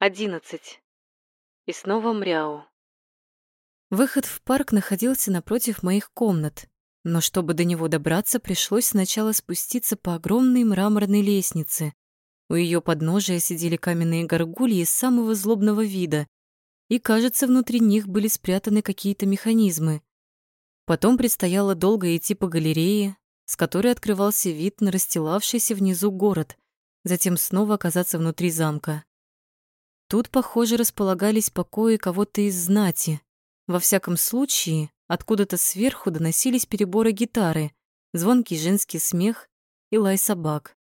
Одиннадцать. И снова мряу. Выход в парк находился напротив моих комнат, но чтобы до него добраться, пришлось сначала спуститься по огромной мраморной лестнице. У ее подножия сидели каменные горгульи самого злобного вида, и, кажется, внутри них были спрятаны какие-то механизмы. Потом предстояло долго идти по галерее, с которой открывался вид на расстилавшийся внизу город, затем снова оказаться внутри замка. Тут, похоже, располагались покои кого-то из знати. Во всяком случае, откуда-то сверху доносились переборы гитары, звонкий женский смех и лай собак.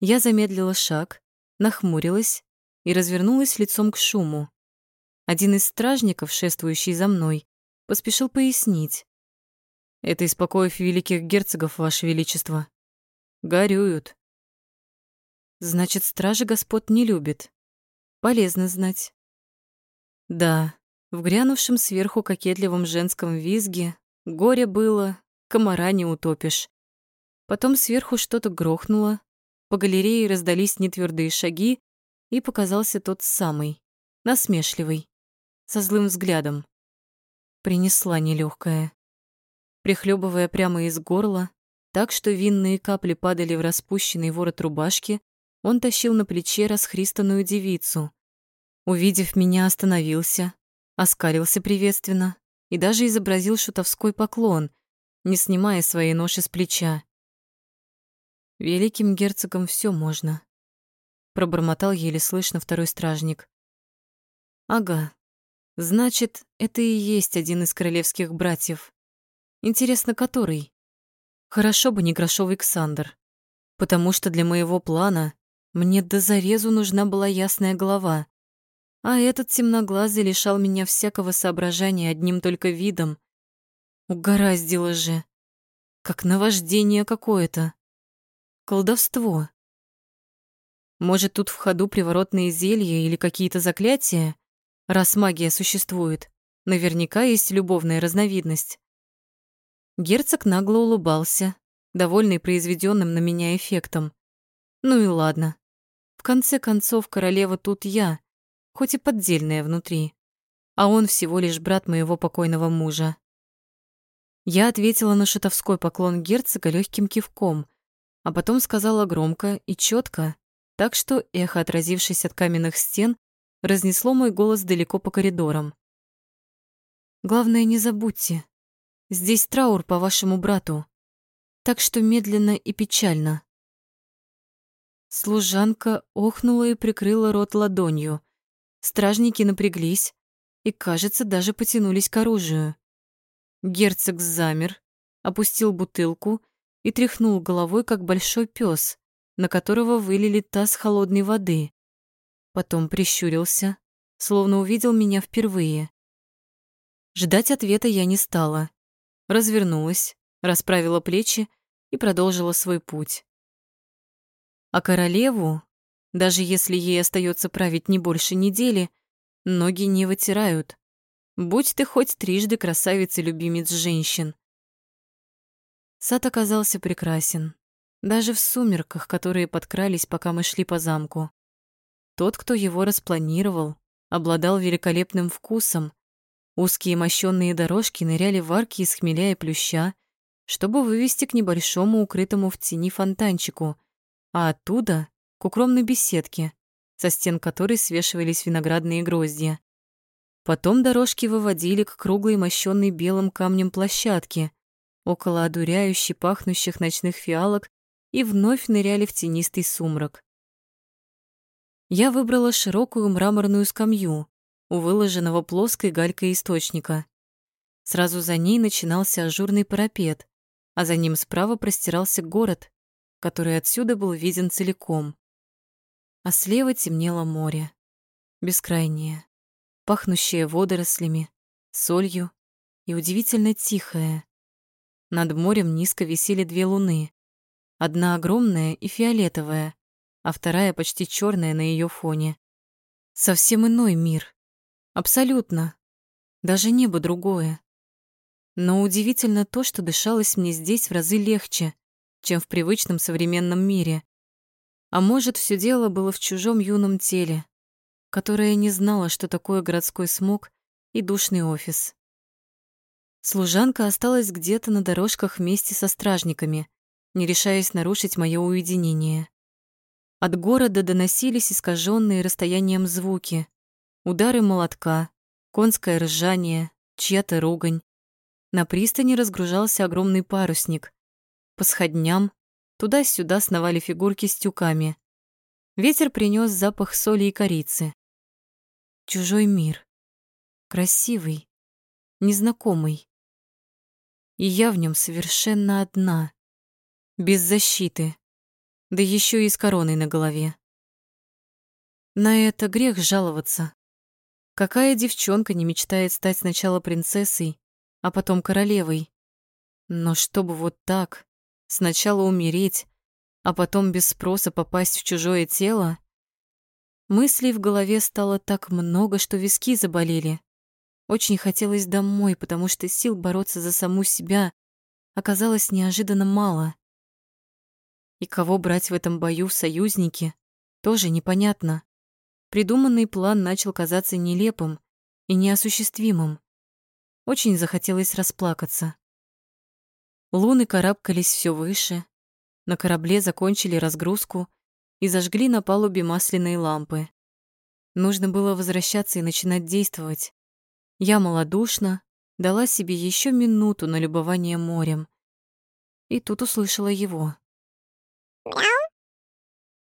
Я замедлила шаг, нахмурилась и развернулась лицом к шуму. Один из стражников, шествующий за мной, поспешил пояснить. «Это из покоев великих герцогов, Ваше Величество. Горюют». «Значит, стражи господ не любит. Полезно знать. Да, в грянувшем сверху кокетливом женском визге горе было, комара не утопишь. Потом сверху что-то грохнуло, по галерее раздались нетвердые шаги, и показался тот самый, насмешливый, со злым взглядом. Принесла нелегкая. Прихлебывая прямо из горла, так что винные капли падали в распущенный ворот рубашки, он тащил на плече расхристанную девицу. Увидев меня, остановился, оскалился приветственно и даже изобразил шутовской поклон, не снимая своей ноши с плеча. «Великим герцогам все можно», — пробормотал еле слышно второй стражник. «Ага, значит, это и есть один из королевских братьев. Интересно, который? Хорошо бы не Грошовый Александр, потому что для моего плана мне до зарезу нужна была ясная голова. А этот темноглазый лишал меня всякого соображения одним только видом. Угораздило же. Как наваждение какое-то. Колдовство. Может, тут в ходу приворотные зелья или какие-то заклятия? Раз магия существует, наверняка есть любовная разновидность. Герцог нагло улыбался, довольный произведенным на меня эффектом. Ну и ладно. В конце концов, королева тут я, хоть и поддельная внутри, а он всего лишь брат моего покойного мужа. Я ответила на шутовской поклон герцога легким кивком, а потом сказала громко и четко, так что эхо, отразившись от каменных стен, разнесло мой голос далеко по коридорам. «Главное, не забудьте, здесь траур по вашему брату, так что медленно и печально». Служанка охнула и прикрыла рот ладонью. Стражники напряглись и, кажется, даже потянулись к оружию. Герцог замер, опустил бутылку и тряхнул головой, как большой пес, на которого вылили таз холодной воды. Потом прищурился, словно увидел меня впервые. Ждать ответа я не стала. Развернулась, расправила плечи и продолжила свой путь. А королеву, даже если ей остается править не больше недели, ноги не вытирают. Будь ты хоть трижды красавица-любимец женщин. Сад оказался прекрасен, даже в сумерках, которые подкрались, пока мы шли по замку. Тот, кто его распланировал, обладал великолепным вкусом. Узкие мощённые дорожки ныряли в арки из хмеля и плюща, чтобы вывести к небольшому укрытому в тени фонтанчику — а оттуда к укромной беседке, со стен которой свешивались виноградные гроздья. Потом дорожки выводили к круглой мощенной белым камнем площадке, около одуряющей пахнущих ночных фиалок и вновь ныряли в тенистый сумрак. Я выбрала широкую мраморную скамью у выложенного плоской галькой источника. Сразу за ней начинался ажурный парапет, а за ним справа простирался город, который отсюда был виден целиком. А слева темнело море, бескрайнее, пахнущее водорослями, солью и удивительно тихое. Над морем низко висели две луны. Одна огромная и фиолетовая, а вторая почти черная на ее фоне. Совсем иной мир. Абсолютно. Даже небо другое. Но удивительно то, что дышалось мне здесь в разы легче, чем в привычном современном мире. А может, все дело было в чужом юном теле, которая не знала, что такое городской смог и душный офис. Служанка осталась где-то на дорожках вместе со стражниками, не решаясь нарушить мое уединение. От города доносились искаженные расстоянием звуки, удары молотка, конское ржание, чья-то ругань. На пристани разгружался огромный парусник. По сходням туда-сюда сновали фигурки с тюками. Ветер принес запах соли и корицы. Чужой мир. Красивый, незнакомый и я в нем совершенно одна, без защиты, да еще и с короной на голове. На это грех жаловаться. Какая девчонка не мечтает стать сначала принцессой, а потом королевой? Но чтобы вот так, сначала умереть, а потом без спроса попасть в чужое тело? Мыслей в голове стало так много, что виски заболели. Очень хотелось домой, потому что сил бороться за саму себя оказалось неожиданно мало. И кого брать в этом бою в союзники, тоже непонятно. Придуманный план начал казаться нелепым и неосуществимым. Очень захотелось расплакаться. Луны карабкались все выше, на корабле закончили разгрузку и зажгли на палубе масляные лампы. Нужно было возвращаться и начинать действовать. Я малодушно дала себе еще минуту на любование морем. И тут услышала его.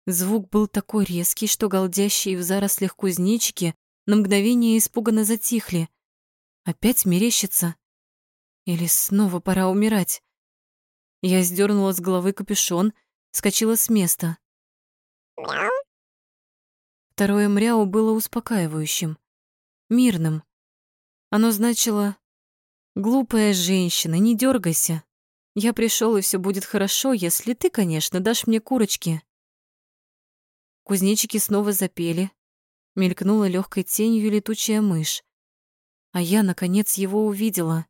Звук был такой резкий, что голдящие в зарослях кузнечики на мгновение испуганно затихли. Опять мерещится? Или снова пора умирать? Я сдернула с головы капюшон, скочила с места. Второе мряу было успокаивающим, мирным. Оно значило «Глупая женщина, не дергайся. Я пришел и все будет хорошо, если ты, конечно, дашь мне курочки». Кузнечики снова запели. Мелькнула легкой тенью летучая мышь. А я, наконец, его увидела.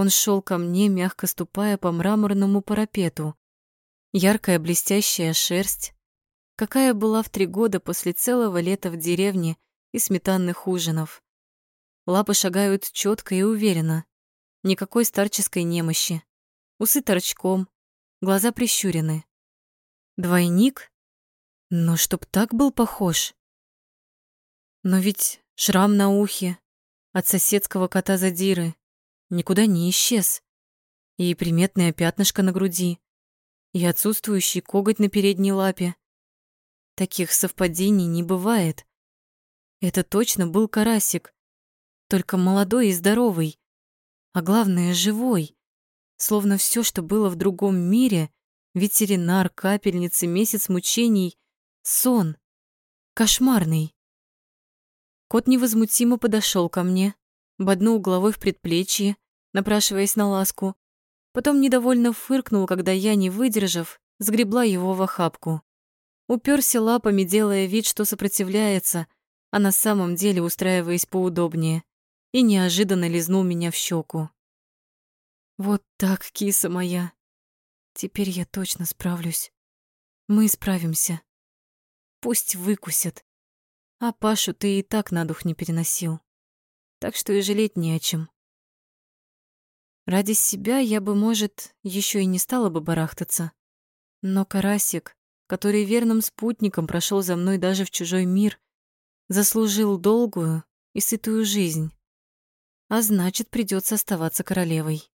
Он шел ко мне, мягко ступая по мраморному парапету. Яркая блестящая шерсть, какая была в три года после целого лета в деревне и сметанных ужинов. Лапы шагают четко и уверенно. Никакой старческой немощи. Усы торчком, глаза прищурены. Двойник? Но чтоб так был похож. Но ведь шрам на ухе от соседского кота Задиры никуда не исчез. И приметное пятнышко на груди, и отсутствующий коготь на передней лапе. Таких совпадений не бывает. Это точно был карасик, только молодой и здоровый, а главное, живой. Словно все, что было в другом мире, ветеринар, капельницы, месяц мучений, сон, кошмарный. Кот невозмутимо подошел ко мне, боднул головой в предплечье, напрашиваясь на ласку, потом недовольно фыркнул, когда я, не выдержав, сгребла его в охапку. Уперся лапами, делая вид, что сопротивляется, а на самом деле устраиваясь поудобнее и неожиданно лизнул меня в щеку. Вот так, киса моя. Теперь я точно справлюсь. Мы справимся. Пусть выкусят. А Пашу ты и так на дух не переносил. Так что и жалеть не о чем. Ради себя я бы, может, еще и не стала бы барахтаться. Но Карасик, который верным спутником прошел за мной даже в чужой мир, заслужил долгую и сытую жизнь а значит, придется оставаться королевой.